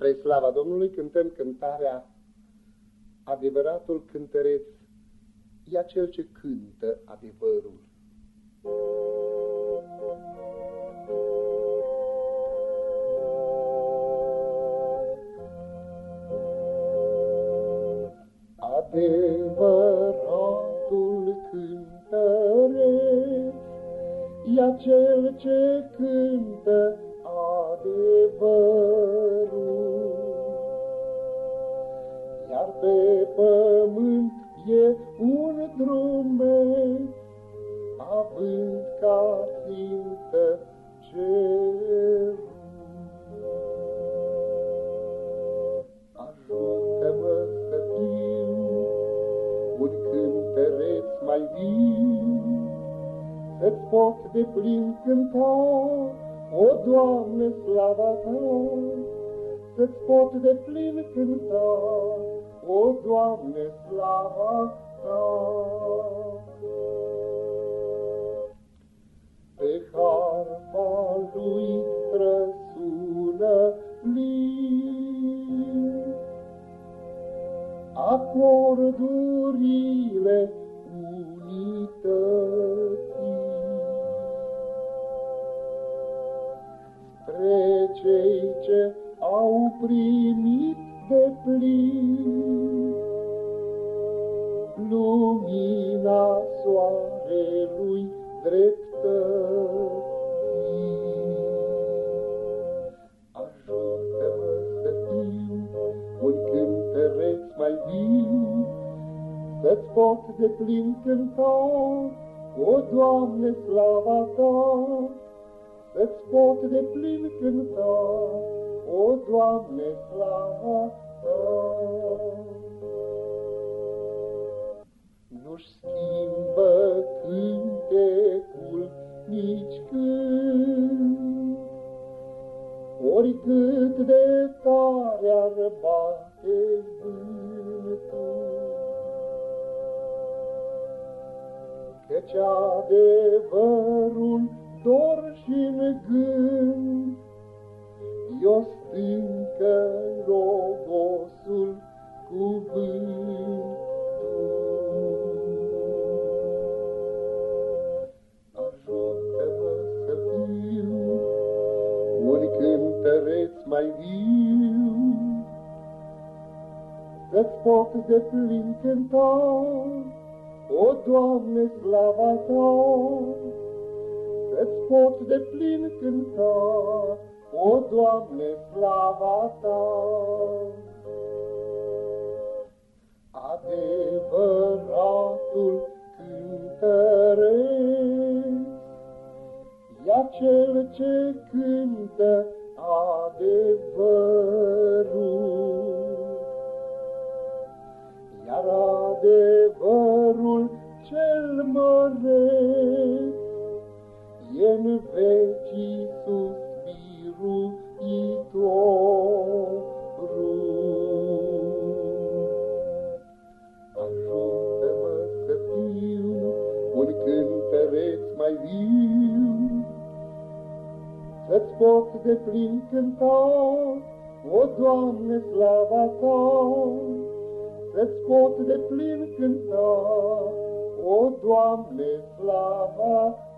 Spre slava Domnului cântăm cântarea Adevăratul cântăreț e cel ce cântă adevărul. Adevăratul cântăreț e cel ce cântă adevărul. Pe pământ e un drumeț, având ca țintă cerul. Ajută-mă să fiu un cântăreț mai viu, Să-ți pot de plin cânta o, Doamne, slava Ta, Să-ți pot de plin cânta, o, Doamne, slava Ta. Pe harpa lui răsună lin, Acordurile plin lumina soarelui dreptății. Ajută-mă să fiu un cântăreț mai viu, Să-ți pot de plin cânta, o Doamne, slava Ta, să-ți pot de plin cânta, o, Doamne, slava Ta. Nu-și schimbă cântecul nici când, oricât de tare ar bate vântul. Căci adevărul mai viu, Să-ți pot de plin cânta, o, Doamne, slava Ta, Să-ți pot de plin cânta, o, Doamne, slava Ta. Adevăratul cântăreț, Ia cel ce cântă adevărul. Iar adevărul cel măreț e în vecii suspirul Ajută-mă să fiu un cântăreț mai viu, Să-ți pot de plin cânta, o, Doamne, slava Ta, Să-ți pot de plin cânta, o, Doamne, slava Ta.